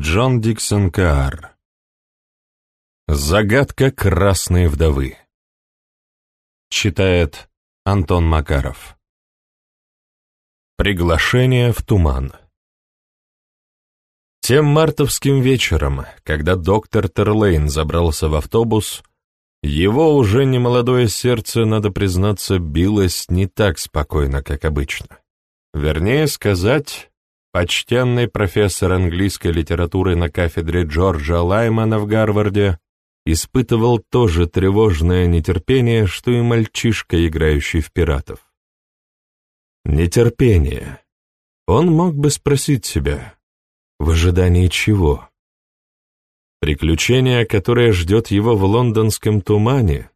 Джон Диксон Каар. Загадка красной вдовы. Читает Антон Макаров. Приглашение в туман. Тем мартовским вечером, когда доктор Терлейн забрался в автобус, его уже немолодое сердце, надо признаться, билось не так спокойно, как обычно. Вернее сказать, почтенный профессор английской литературы на кафедре Джорджа Лаймана в Гарварде испытывал тоже тревожное нетерпение, что и мальчишка, играющий в пиратов. Нетерпение. Он мог бы спросить себя, в ожидании чего? Приключение, которое ждет его в лондонском тумане,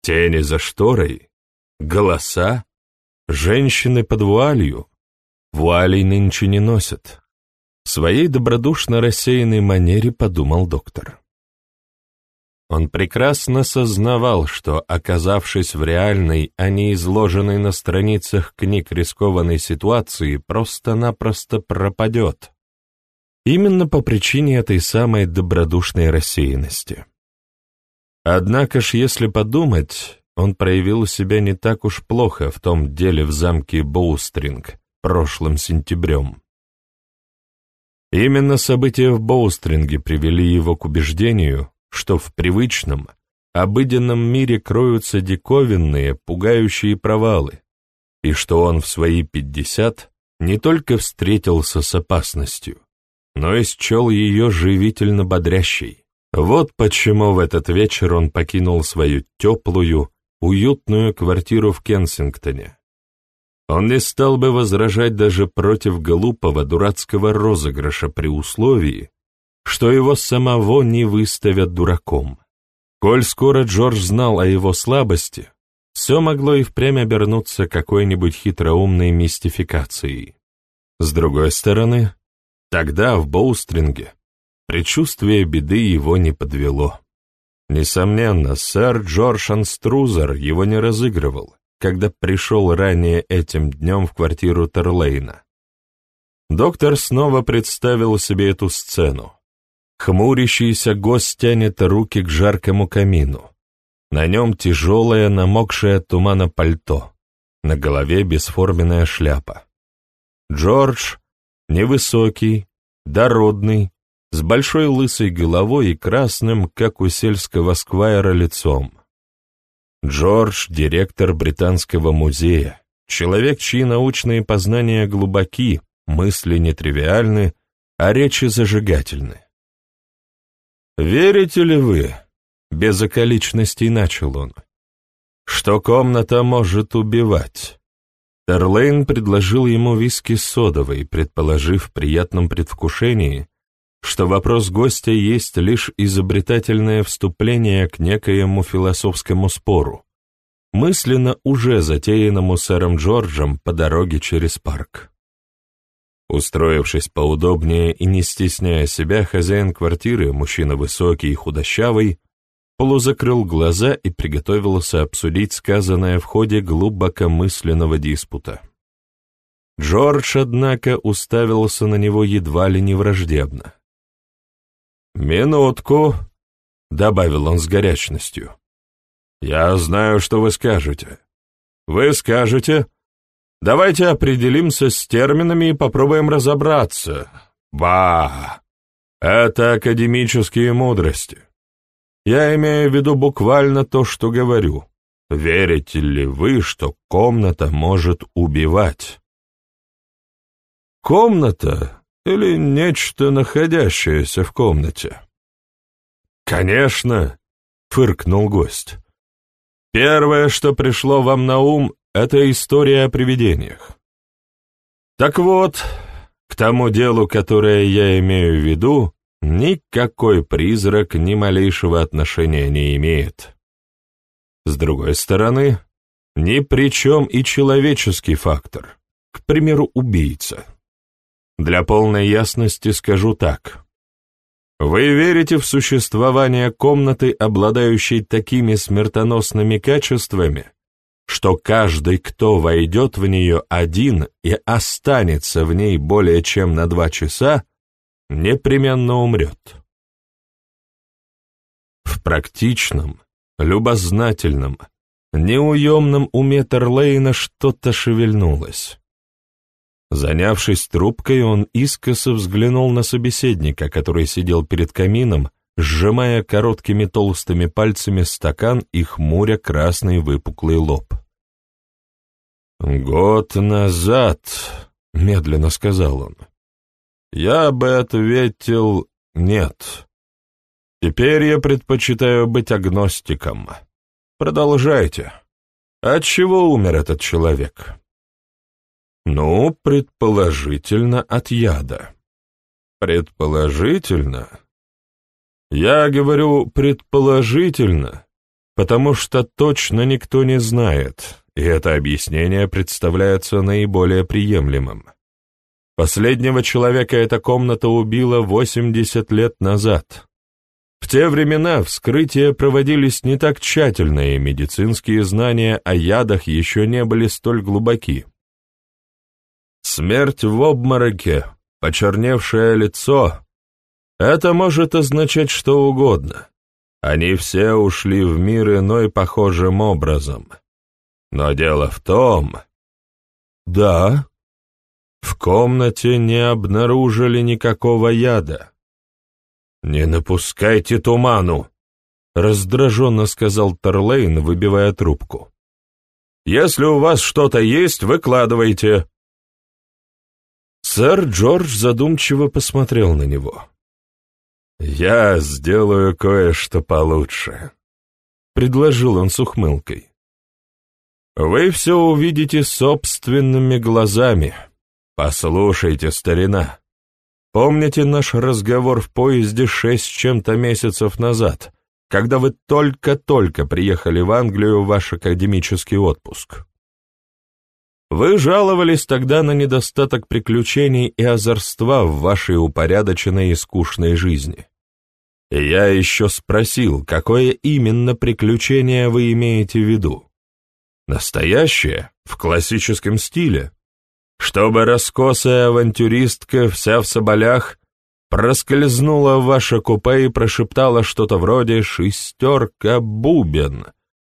тени за шторой, голоса, женщины под вуалью, Вуалей нынче не носят. В своей добродушно рассеянной манере подумал доктор. Он прекрасно сознавал, что, оказавшись в реальной, а не изложенной на страницах книг рискованной ситуации, просто-напросто пропадет. Именно по причине этой самой добродушной рассеянности. Однако ж, если подумать, он проявил себя не так уж плохо в том деле в замке Боустринг, прошлым сентябрем. Именно события в Боустринге привели его к убеждению, что в привычном, обыденном мире кроются диковинные, пугающие провалы, и что он в свои пятьдесят не только встретился с опасностью, но и счел ее живительно бодрящей. Вот почему в этот вечер он покинул свою теплую, уютную квартиру в Кенсингтоне, он не стал бы возражать даже против глупого дурацкого розыгрыша при условии, что его самого не выставят дураком. Коль скоро Джордж знал о его слабости, все могло и впрямь обернуться какой-нибудь хитроумной мистификацией. С другой стороны, тогда, в Боустринге, предчувствие беды его не подвело. Несомненно, сэр Джордж Анструзер его не разыгрывал, когда пришел ранее этим днем в квартиру Терлейна. Доктор снова представил себе эту сцену. Хмурящийся гость тянет руки к жаркому камину. На нем тяжелое, намокшее от тумана пальто. На голове бесформенная шляпа. Джордж, невысокий, дородный, с большой лысой головой и красным, как у сельского сквайра, лицом. Джордж — директор Британского музея, человек, чьи научные познания глубоки, мысли нетривиальны, а речи зажигательны. «Верите ли вы?» — без околичностей начал он. «Что комната может убивать?» Терлейн предложил ему виски содовой, предположив в приятном предвкушении, что вопрос гостя есть лишь изобретательное вступление к некоему философскому спору, мысленно уже затеянному сэром Джорджем по дороге через парк. Устроившись поудобнее и не стесняя себя, хозяин квартиры, мужчина высокий и худощавый, полузакрыл глаза и приготовился обсудить сказанное в ходе глубокомысленного диспута. Джордж, однако, уставился на него едва ли не враждебно. «Минутку», — добавил он с горячностью. «Я знаю, что вы скажете. Вы скажете, давайте определимся с терминами и попробуем разобраться. Ба! Это академические мудрости. Я имею в виду буквально то, что говорю. Верите ли вы, что комната может убивать?» «Комната или нечто, находящееся в комнате? «Конечно!» — фыркнул гость. «Первое, что пришло вам на ум, — это история о привидениях. Так вот, к тому делу, которое я имею в виду, никакой призрак ни малейшего отношения не имеет. С другой стороны, ни при чем и человеческий фактор, к примеру, убийца. Для полной ясности скажу так. Вы верите в существование комнаты, обладающей такими смертоносными качествами, что каждый, кто войдет в нее один и останется в ней более чем на два часа, непременно умрет. В практичном, любознательном, неуемном уме Терлейна что-то шевельнулось. Занявшись трубкой, он искоса взглянул на собеседника, который сидел перед камином, сжимая короткими толстыми пальцами стакан и хмуря красный выпуклый лоб. «Год назад», — медленно сказал он, — «я бы ответил нет. Теперь я предпочитаю быть агностиком. Продолжайте. От чего умер этот человек?» «Ну, предположительно, от яда». «Предположительно?» Я говорю «предположительно», потому что точно никто не знает, и это объяснение представляется наиболее приемлемым. Последнего человека эта комната убила 80 лет назад. В те времена вскрытия проводились не так тщательно, и медицинские знания о ядах еще не были столь глубоки. Смерть в обмороке, почерневшее лицо, это может означать что угодно. Они все ушли в мир иной похожим образом. Но дело в том... Да, в комнате не обнаружили никакого яда. «Не напускайте туману!» — раздраженно сказал Терлейн, выбивая трубку. «Если у вас что-то есть, выкладывайте». Сэр Джордж задумчиво посмотрел на него. «Я сделаю кое-что получше», — предложил он с ухмылкой. «Вы все увидите собственными глазами. Послушайте, старина. Помните наш разговор в поезде шесть чем-то месяцев назад, когда вы только-только приехали в Англию в ваш академический отпуск?» Вы жаловались тогда на недостаток приключений и озорства в вашей упорядоченной и скучной жизни. Я еще спросил, какое именно приключение вы имеете в виду? Настоящее, в классическом стиле? Чтобы раскосая авантюристка, вся в соболях, проскользнула в ваше купе и прошептала что-то вроде «шестерка бубен»,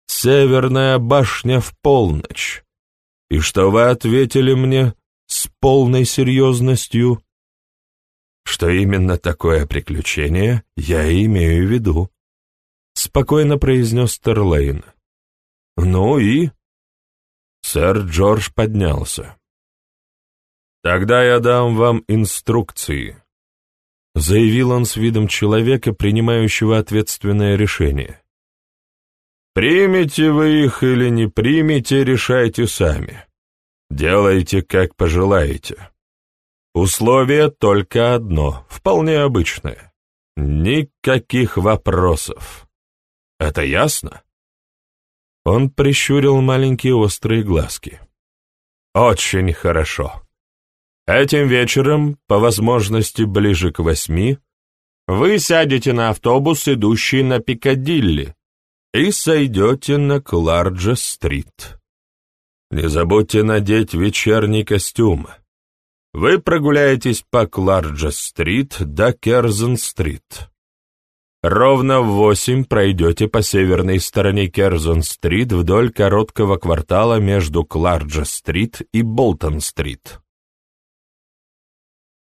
«северная башня в полночь», и что вы ответили мне с полной серьезностью что именно такое приключение я имею в виду, — спокойно произнес Терлейн. Ну и... Сэр Джордж поднялся. «Тогда я дам вам инструкции», — заявил он с видом человека, принимающего ответственное решение. «Примете вы их или не примете, решайте сами. Делайте, как пожелаете. Условие только одно, вполне обычное. Никаких вопросов. Это ясно? Он прищурил маленькие острые глазки. Очень хорошо. Этим вечером, по возможности ближе к восьми, вы сядете на автобус, идущий на Пикадилли, и сойдете на Кларджа-стрит. Не забудьте надеть вечерний костюм. Вы прогуляетесь по Кларджа-стрит до Керзон-стрит. Ровно в восемь пройдете по северной стороне Керзон-стрит вдоль короткого квартала между Кларджа-стрит и Болтон-стрит.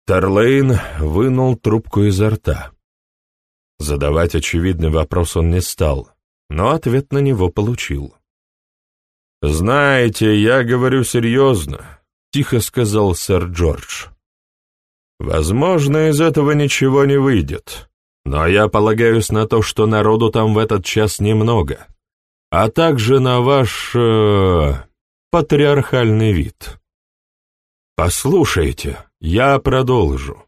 Терлейн вынул трубку изо рта. Задавать очевидный вопрос он не стал, но ответ на него получил. «Знаете, я говорю серьезно. — тихо сказал сэр Джордж. «Возможно, из этого ничего не выйдет, но я полагаюсь на то, что народу там в этот час немного, а также на ваш... Э, патриархальный вид. Послушайте, я продолжу.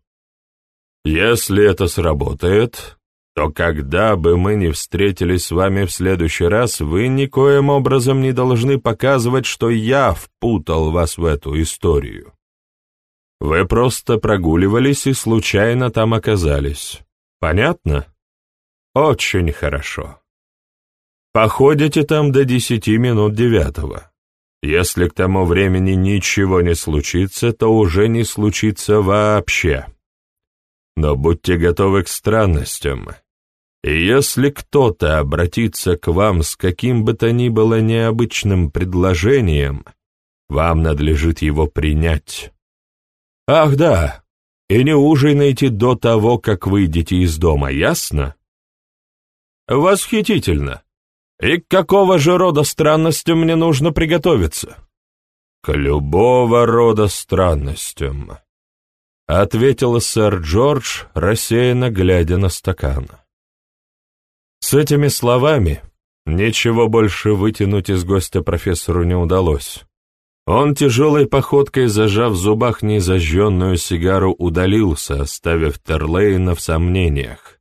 Если это сработает, то когда бы мы ни встретились с вами в следующий раз, вы никоим образом не должны показывать, что я впутал вас в эту историю. Вы просто прогуливались и случайно там оказались. Понятно? Очень хорошо. Походите там до десяти минут девятого. Если к тому времени ничего не случится, то уже не случится вообще. но будьте готовы к странностям. Если кто-то обратится к вам с каким бы то ни было необычным предложением, вам надлежит его принять. Ах да, и не ужинайте до того, как выйдете из дома, ясно? Восхитительно. И к какого же рода странностям мне нужно приготовиться? К любого рода странностям, ответил сэр Джордж, рассеянно глядя на стакан. С этими словами ничего больше вытянуть из гостя профессору не удалось. Он тяжелой походкой, зажав в зубах незажженную сигару, удалился, оставив Терлейна в сомнениях,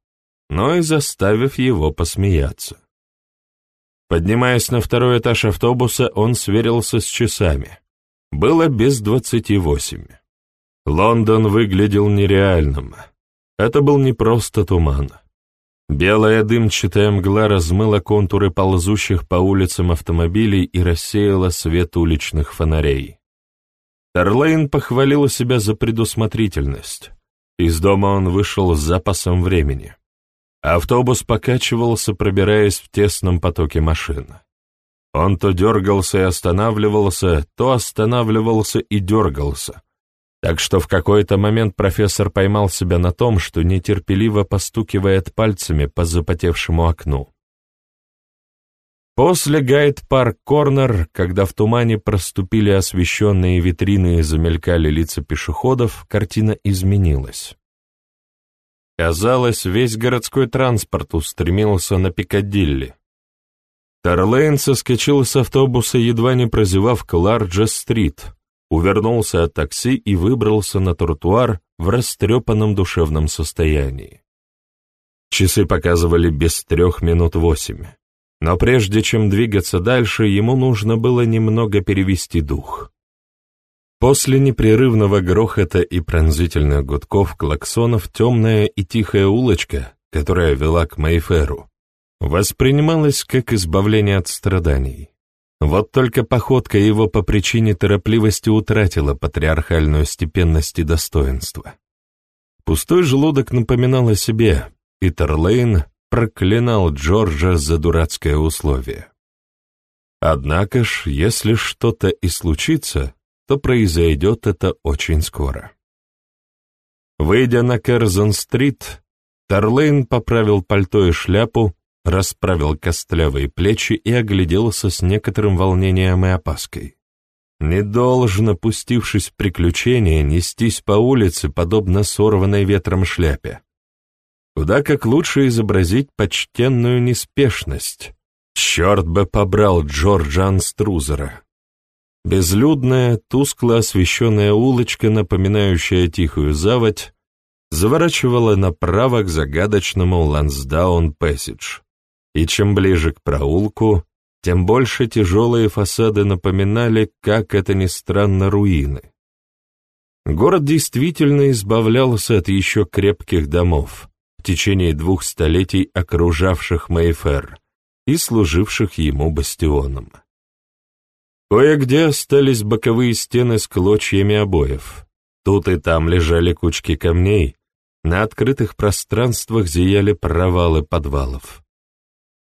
но и заставив его посмеяться. Поднимаясь на второй этаж автобуса, он сверился с часами. Было без двадцати восемь. Лондон выглядел нереальным. Это был не просто туман. Белая дымчатая мгла размыла контуры ползущих по улицам автомобилей и рассеяла свет уличных фонарей. Терлейн похвалил себя за предусмотрительность. Из дома он вышел с запасом времени. Автобус покачивался, пробираясь в тесном потоке машин. Он то дергался и останавливался, то останавливался и дергался, так что в какой-то момент профессор поймал себя на том, что нетерпеливо постукивает пальцами по запотевшему окну. После Гайд-парк-корнер, когда в тумане проступили освещенные витрины и замелькали лица пешеходов, картина изменилась. Казалось, весь городской транспорт устремился на Пикадилли. Тарлейн соскочил с автобуса, едва не прозевав Кларджес-стрит, увернулся от такси и выбрался на тротуар в растрепанном душевном состоянии. Часы показывали без трех минут восемь, но прежде чем двигаться дальше, ему нужно было немного перевести дух. После непрерывного грохота и пронзительных гудков клаксонов темная и тихая улочка, которая вела к Майферу, воспринималась как избавление от страданий. Вот только походка его по причине торопливости утратила патриархальную степенность и достоинство. Пустой желудок напоминал о себе, и Терлейн проклинал Джорджа за дурацкое условие. Однако ж, если что-то и случится, то произойдет это очень скоро. Выйдя на Керзон-стрит, Терлейн поправил пальто и шляпу, расправил костлявые плечи и огляделся с некоторым волнением и опаской. Не должно, пустившись в приключения, нестись по улице, подобно сорванной ветром шляпе. Куда как лучше изобразить почтенную неспешность. Черт бы побрал Джорджа Анструзера. Безлюдная, тускло освещенная улочка, напоминающая тихую заводь, заворачивала направо к загадочному Лансдаун-Пэссидж и чем ближе к проулку, тем больше тяжелые фасады напоминали, как это ни странно, руины. Город действительно избавлялся от еще крепких домов, в течение двух столетий окружавших Мейфер и служивших ему бастионом. Кое-где остались боковые стены с клочьями обоев. Тут и там лежали кучки камней, на открытых пространствах зияли провалы подвалов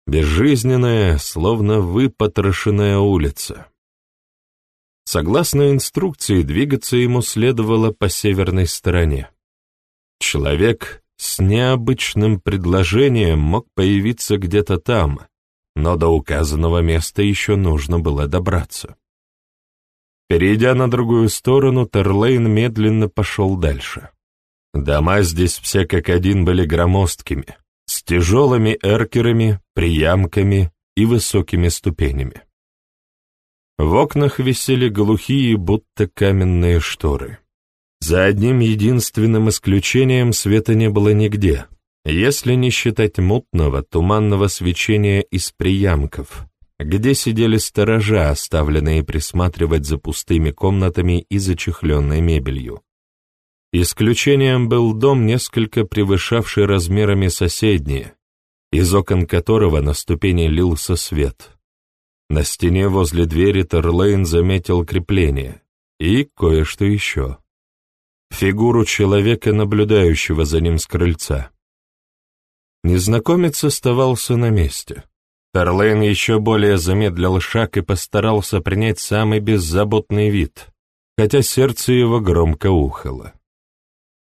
безжизненная, словно выпотрошенная улица. Согласно инструкции, двигаться ему следовало по северной стороне. Человек с необычным предложением мог появиться где-то там, но до указанного места еще нужно было добраться. Перейдя на другую сторону, Терлейн медленно пошел дальше. Дома здесь все как один были громоздкими, с тяжелыми эркерами, приямками и высокими ступенями. В окнах висели глухие, будто каменные шторы. За одним единственным исключением света не было нигде, если не считать мутного, туманного свечения из приямков, где сидели сторожа, оставленные присматривать за пустыми комнатами и зачехленной мебелью. Исключением был дом, несколько превышавший размерами соседние, из окон которого на ступени лился свет. На стене возле двери Терлейн заметил крепление и кое-что еще. фигуру человека, наблюдающего за ним с крыльца. Незнакомец оставался на месте. Тарлейн еще более замедлил шаг и постарался принять самый беззаботный вид, хотя сердце его громко ухало.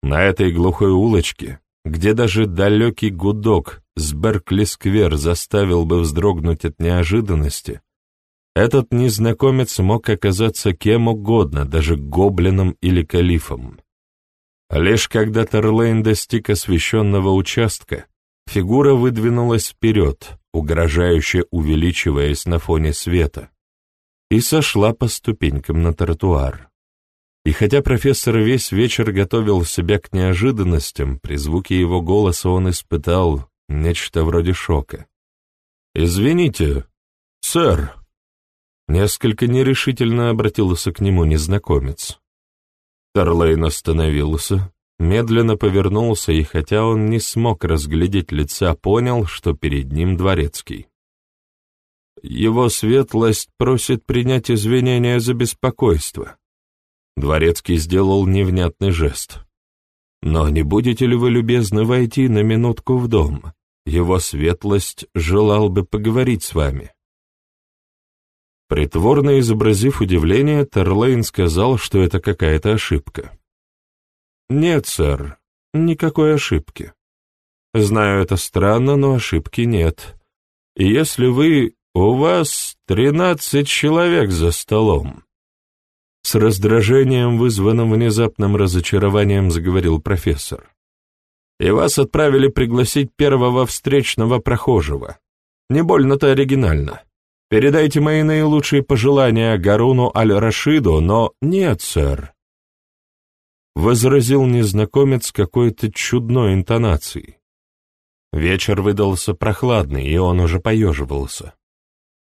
На этой глухой улочке, где даже далекий гудок с Беркли-сквер заставил бы вздрогнуть от неожиданности, этот незнакомец мог оказаться кем угодно, даже гоблином или калифом. Лишь когда Терлейн достиг освещенного участка, фигура выдвинулась вперед, угрожающе увеличиваясь на фоне света, и сошла по ступенькам на тротуар. И хотя профессор весь вечер готовил себя к неожиданностям, при звуке его голоса он испытал нечто вроде шока. «Извините, сэр», — несколько нерешительно обратился к нему незнакомец. Тарлейн остановился, медленно повернулся, и хотя он не смог разглядеть лица, понял, что перед ним дворецкий. «Его светлость просит принять извинения за беспокойство». Дворецкий сделал невнятный жест. «Но не будете ли вы любезны войти на минутку в дом? Его светлость желал бы поговорить с вами». Притворно изобразив удивление, Терлейн сказал, что это какая-то ошибка. «Нет, сэр, никакой ошибки. Знаю, это странно, но ошибки нет. И если вы... У вас тринадцать человек за столом». С раздражением, вызванным внезапным разочарованием, заговорил профессор. «И вас отправили пригласить первого встречного прохожего. Не больно-то оригинально. Передайте мои наилучшие пожелания Гаруну Аль-Рашиду, но нет, сэр возразил незнакомец какой-то чудной интонацией. Вечер выдался прохладный, и он уже поеживался.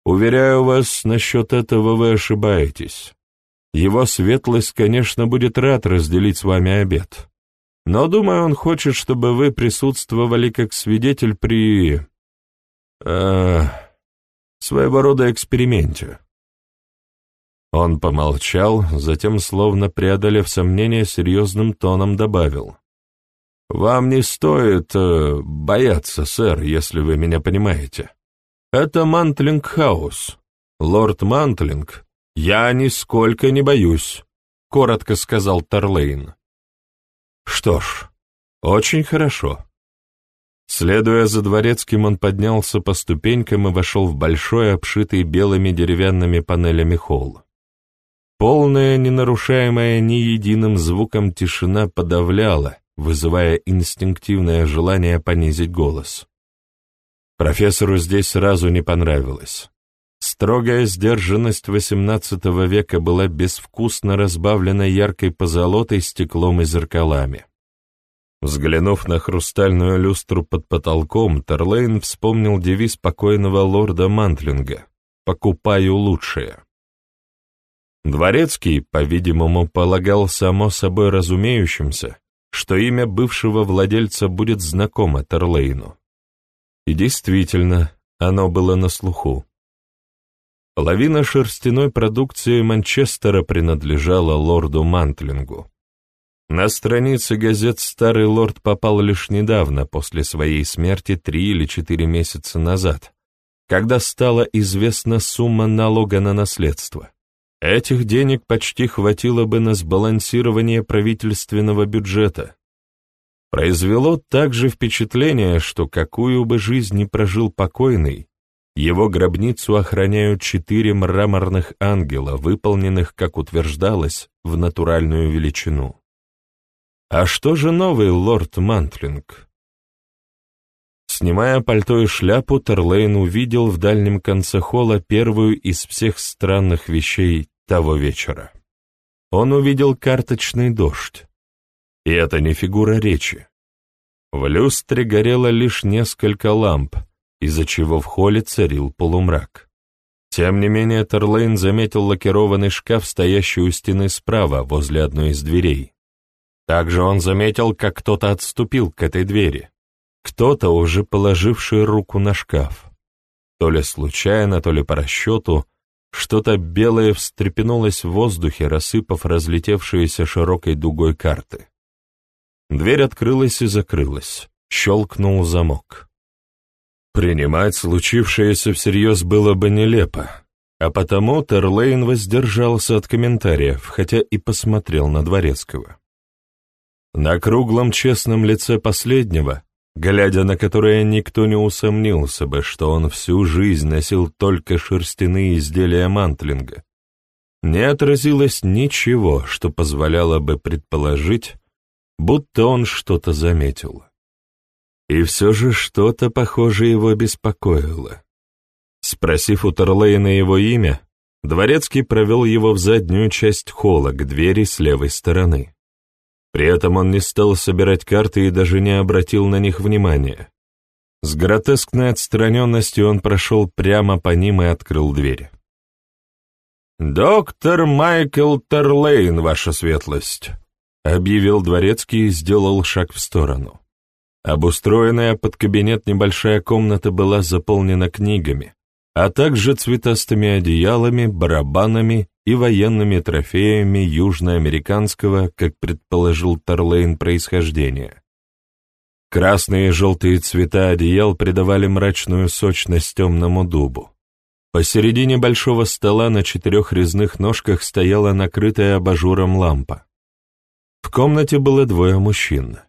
«Уверяю вас, насчет этого вы ошибаетесь. Его светлость, конечно, будет рад разделить с вами обед. Но, думаю, он хочет, чтобы вы присутствовали как свидетель при... Э, своего рода эксперименте. Он помолчал, затем, словно преодолев сомнение, серьезным тоном добавил. «Вам не стоит э, бояться, сэр, если вы меня понимаете. Это Мантлинг-хаус. Лорд Мантлинг, я нисколько не боюсь», — коротко сказал Тарлейн. «Что ж, очень хорошо». Следуя за дворецким, он поднялся по ступенькам и вошел в большой, обшитый белыми деревянными панелями холл. Полная, ненарушаемая ни единым звуком тишина подавляла, вызывая инстинктивное желание понизить голос. Профессору здесь сразу не понравилось. Строгая сдержанность XVIII века была безвкусно разбавлена яркой позолотой, стеклом и зеркалами. Взглянув на хрустальную люстру под потолком, Терлейн вспомнил девиз покойного лорда Мантлинга «Покупаю лучшее». Дворецкий, по-видимому, полагал само собой разумеющимся, что имя бывшего владельца будет знакомо Терлейну. И действительно, оно было на слуху. Половина шерстяной продукции Манчестера принадлежала лорду Мантлингу. На страницы газет старый лорд попал лишь недавно, после своей смерти три или четыре месяца назад, когда стала известна сумма налога на наследство. Этих денег почти хватило бы на сбалансирование правительственного бюджета. Произвело также впечатление, что какую бы жизнь ни прожил покойный, его гробницу охраняют четыре мраморных ангела, выполненных, как утверждалось, в натуральную величину. А что же новый лорд Мантлинг? Снимая пальто и шляпу, Терлейн увидел в дальнем конце холла первую из всех странных вещей того вечера. Он увидел карточный дождь. И это не фигура речи. В люстре горело лишь несколько ламп, из-за чего в холле царил полумрак. Тем не менее, Терлейн заметил лакированный шкаф, стоящий у стены справа, возле одной из дверей. Также он заметил, как кто-то отступил к этой двери. Кто-то, уже положивший руку на шкаф. То ли случайно, то ли по расчету, что-то белое встрепенулось в воздухе, рассыпав разлетевшиеся широкой дугой карты. Дверь открылась и закрылась. Щелкнул замок. Принимать случившееся всерьез было бы нелепо, а потому Терлейн воздержался от комментариев, хотя и посмотрел на Дворецкого. На круглом честном лице последнего, глядя на которое никто не усомнился бы, что он всю жизнь носил только шерстяные изделия мантлинга, не отразилось ничего, что позволяло бы предположить, будто он что-то заметил. И все же что-то, похоже, его беспокоило. Спросив у Терлейна его имя, Дворецкий провел его в заднюю часть холла к двери с левой стороны. При этом он не стал собирать карты и даже не обратил на них внимания. С гротескной отстраненностью он прошел прямо по ним и открыл дверь. «Доктор Майкл Терлейн, ваша светлость», — объявил Дворецкий и сделал шаг в сторону. Обустроенная под кабинет небольшая комната была заполнена книгами, а также цветастыми одеялами, барабанами и военными трофеями южноамериканского, как предположил Тарлейн, происхождения. Красные и желтые цвета одеял придавали мрачную сочность темному дубу. Посередине большого стола на четырех резных ножках стояла накрытая абажуром лампа. В комнате было двое мужчин.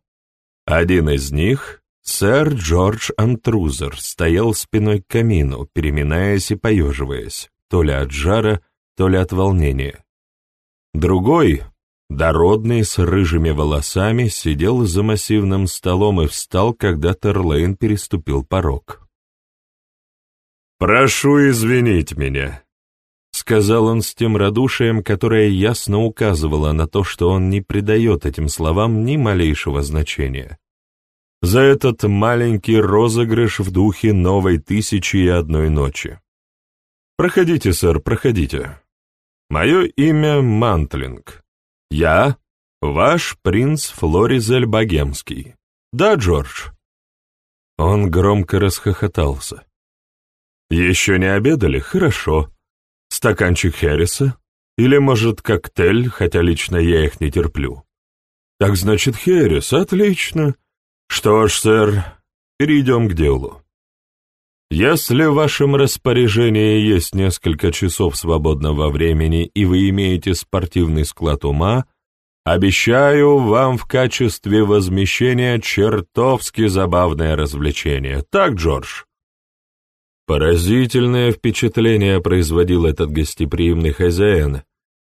Один из них, Сэр Джордж Антрузер стоял спиной к камину, переминаясь и поеживаясь, то ли от жара, то ли от волнения. Другой, дородный, с рыжими волосами, сидел за массивным столом и встал, когда Терлейн переступил порог. «Прошу извинить меня», — сказал он с тем радушием, которое ясно указывало на то, что он не придает этим словам ни малейшего значения за этот маленький розыгрыш в духе новой тысячи и одной ночи. Проходите, сэр, проходите. Мое имя Мантлинг. Я ваш принц Флоризель Богемский. Да, Джордж?» Он громко расхохотался. «Еще не обедали? Хорошо. Стаканчик Херриса? Или, может, коктейль, хотя лично я их не терплю?» «Так значит, Херрис, отлично. Что ж, сэр, перейдем к делу. Если в вашем распоряжении есть несколько часов свободного времени и вы имеете спортивный склад ума, обещаю вам в качестве возмещения чертовски забавное развлечение. Так, Джордж? Поразительное впечатление производил этот гостеприимный хозяин,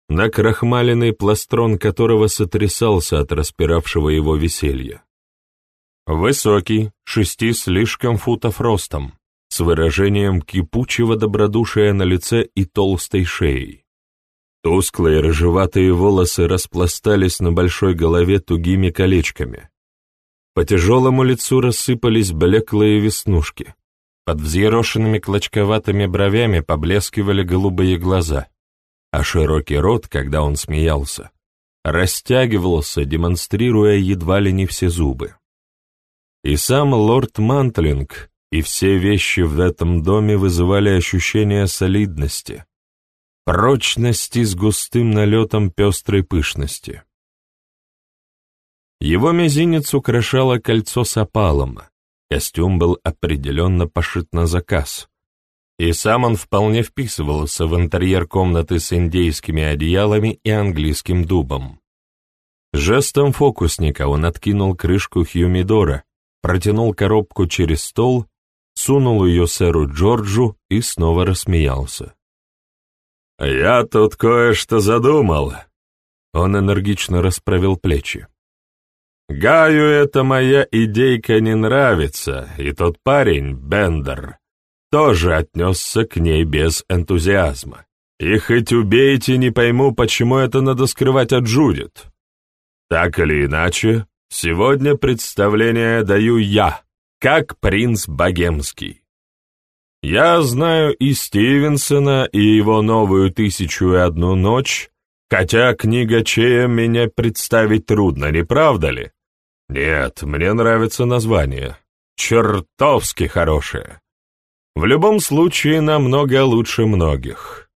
накрахмаленный пластрон которого сотрясался от распиравшего его веселья. Высокий, шести слишком футов ростом, с выражением кипучего добродушия на лице и толстой шеей. Тусклые рыжеватые волосы распластались на большой голове тугими колечками. По тяжелому лицу рассыпались блеклые веснушки. Под взъерошенными клочковатыми бровями поблескивали голубые глаза, а широкий рот, когда он смеялся, растягивался, демонстрируя едва ли не все зубы. И сам лорд Мантлинг, и все вещи в этом доме вызывали ощущение солидности, прочности с густым налетом пестрой пышности. Его мизинец украшало кольцо с опалом, костюм был определенно пошит на заказ, и сам он вполне вписывался в интерьер комнаты с индейскими одеялами и английским дубом. Жестом фокусника он откинул крышку Хьюмидора, протянул коробку через стол, сунул ее сэру Джорджу и снова рассмеялся. «Я тут кое-что задумал», — он энергично расправил плечи. «Гаю эта моя идейка не нравится, и тот парень, Бендер, тоже отнесся к ней без энтузиазма. И хоть убейте, не пойму, почему это надо скрывать от Джудит. Так или иначе, Сегодня представление даю я, как принц богемский. Я знаю и Стивенсона, и его новую «Тысячу и одну ночь», хотя книга Чея меня представить трудно, не правда ли? Нет, мне нравится название. Чертовски хорошее. В любом случае, намного лучше многих.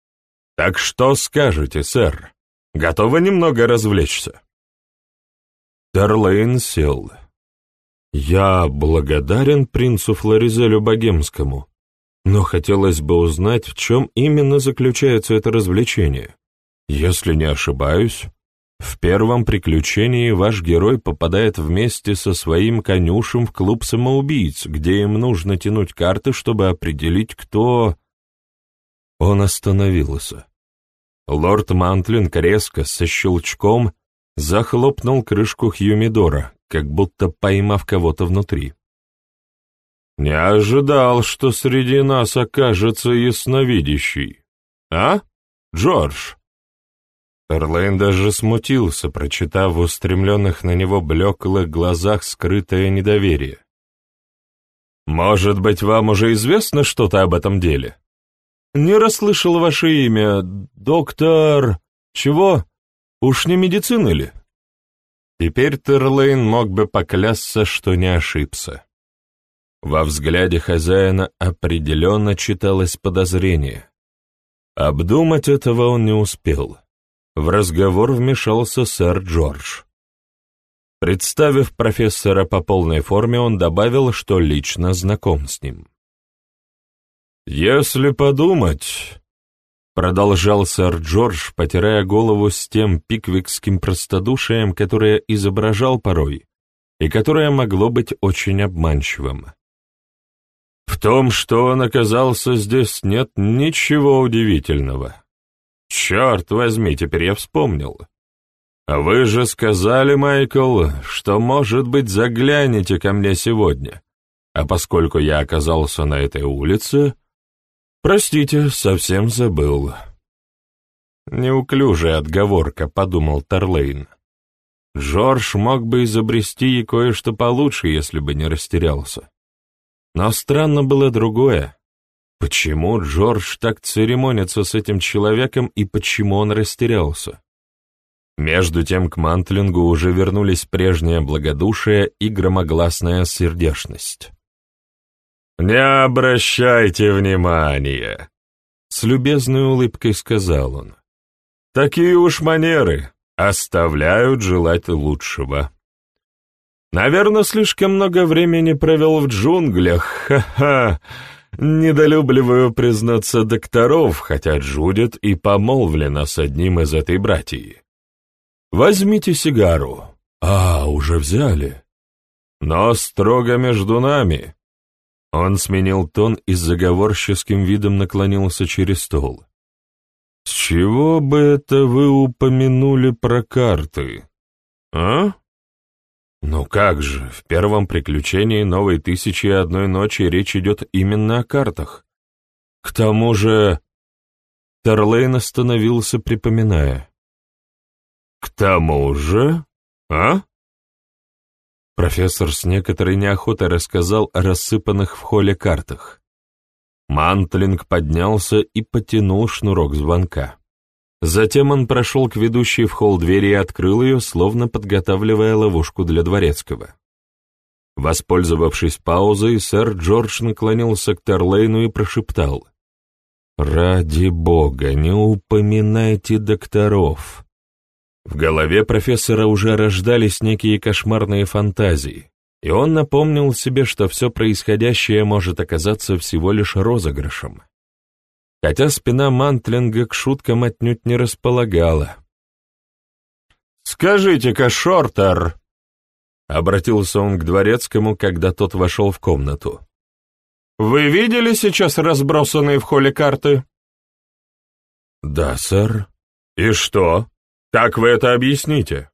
Так что скажете, сэр? Готовы немного развлечься?» Терлейн сел. «Я благодарен принцу Флоризелю Богемскому, но хотелось бы узнать, в чем именно заключается это развлечение. Если не ошибаюсь, в первом приключении ваш герой попадает вместе со своим конюшем в клуб самоубийц, где им нужно тянуть карты, чтобы определить, кто... Он остановился. Лорд Мантлинг резко, со щелчком, захлопнул крышку Хьюмидора, как будто поймав кого-то внутри. «Не ожидал, что среди нас окажется ясновидящий. А, Джордж?» Эрлейн даже смутился, прочитав в устремленных на него блеклых глазах скрытое недоверие. «Может быть, вам уже известно что-то об этом деле?» «Не расслышал ваше имя, доктор... Чего? Уж не медицина ли?» Теперь Терлейн мог бы поклясться, что не ошибся. Во взгляде хозяина определенно читалось подозрение. Обдумать этого он не успел. В разговор вмешался сэр Джордж. Представив профессора по полной форме, он добавил, что лично знаком с ним. «Если подумать...» — продолжал сэр Джордж, потирая голову с тем пиквикским простодушием, которое изображал порой, и которое могло быть очень обманчивым. «В том, что он оказался здесь, нет ничего удивительного. Черт возьми, теперь я вспомнил. А вы же сказали, Майкл, что, может быть, заглянете ко мне сегодня. А поскольку я оказался на этой улице... Простите, совсем забыл. Неуклюжая отговорка, подумал Тарлейн. Джордж мог бы изобрести и кое-что получше, если бы не растерялся. Но странно было другое. Почему Джордж так церемонится с этим человеком и почему он растерялся? Между тем к Мантлингу уже вернулись прежнее благодушие и громогласная сердечность. «Не обращайте внимания!» — с любезной улыбкой сказал он. «Такие уж манеры оставляют желать лучшего. Наверное, слишком много времени провел в джунглях, ха-ха!» Недолюбливаю, признаться, докторов, хотя Джудит и помолвлена с одним из этой братьи. Возьмите сигару. А, уже взяли. Но строго между нами. Он сменил тон и с заговорческим видом наклонился через стол. «С чего бы это вы упомянули про карты? А?» Ну как же, в первом приключении новой тысячи и одной ночи речь идет именно о картах. К тому же... Терлейн остановился, припоминая. «К тому же? А?» Профессор с некоторой неохотой рассказал о рассыпанных в холле картах. Мантлинг поднялся и потянул шнурок звонка. Затем он прошел к ведущей в холл двери и открыл ее, словно подготавливая ловушку для дворецкого. Воспользовавшись паузой, сэр Джордж наклонился к Терлейну и прошептал. «Ради бога, не упоминайте докторов!» В голове профессора уже рождались некие кошмарные фантазии, и он напомнил себе, что все происходящее может оказаться всего лишь розыгрышем хотя спина Мантлинга к шуткам отнюдь не располагала. «Скажите-ка, Шортер!» — обратился он к дворецкому, когда тот вошел в комнату. «Вы видели сейчас разбросанные в холле карты?» «Да, сэр». «И что? Как вы это объясните?»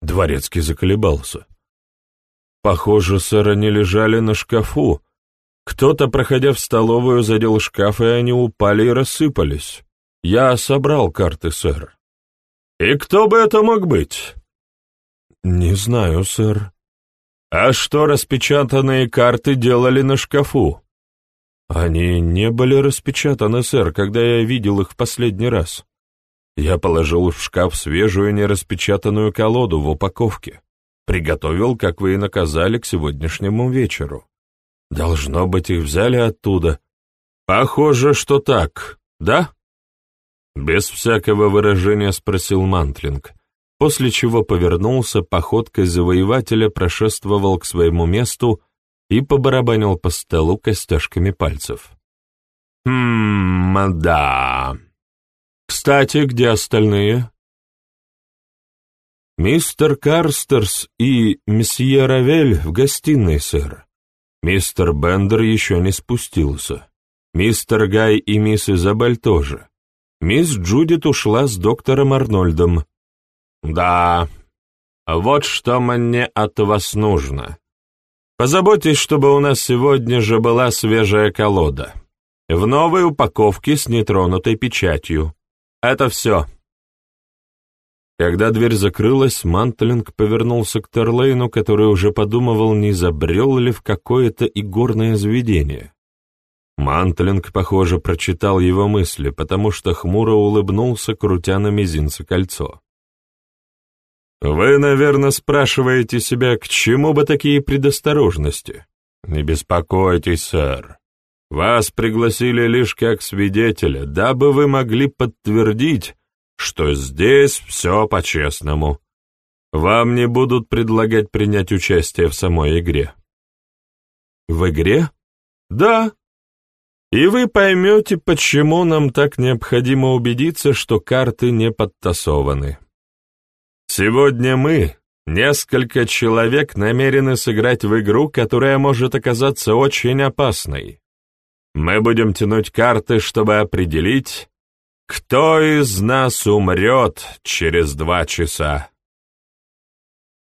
Дворецкий заколебался. «Похоже, сэр, они лежали на шкафу, кто-то, проходя в столовую, задел шкаф, и они упали и рассыпались. Я собрал карты, сэр. И кто бы это мог быть? Не знаю, сэр. А что распечатанные карты делали на шкафу? Они не были распечатаны, сэр, когда я видел их в последний раз. Я положил в шкаф свежую нераспечатанную колоду в упаковке. Приготовил, как вы и наказали, к сегодняшнему вечеру. Должно быть, их взяли оттуда. Похоже, что так, да? Без всякого выражения спросил Мантлинг, после чего повернулся, походкой завоевателя прошествовал к своему месту и побарабанил по столу костяшками пальцев. «Хм, да. Кстати, где остальные?» «Мистер Карстерс и месье Равель в гостиной, сэр. Мистер Бендер еще не спустился. Мистер Гай и мисс Изабель тоже. Мисс Джудит ушла с доктором Арнольдом. Да, вот что мне от вас нужно. Позаботьтесь, чтобы у нас сегодня же была свежая колода. В новой упаковке с нетронутой печатью. Это все. Когда дверь закрылась, Мантлинг повернулся к Терлейну, который уже подумывал, не забрел ли в какое-то игорное заведение. Мантлинг, похоже, прочитал его мысли, потому что хмуро улыбнулся, крутя на мизинце кольцо. «Вы, наверное, спрашиваете себя, к чему бы такие предосторожности? Не беспокойтесь, сэр. Вас пригласили лишь как свидетеля, дабы вы могли подтвердить, что здесь все по-честному. Вам не будут предлагать принять участие в самой игре». «В игре?» «Да, и вы поймете, почему нам так необходимо убедиться, что карты не подтасованы. Сегодня мы, несколько человек, намерены сыграть в игру, которая может оказаться очень опасной. Мы будем тянуть карты, чтобы определить, кто из нас умрет через два часа.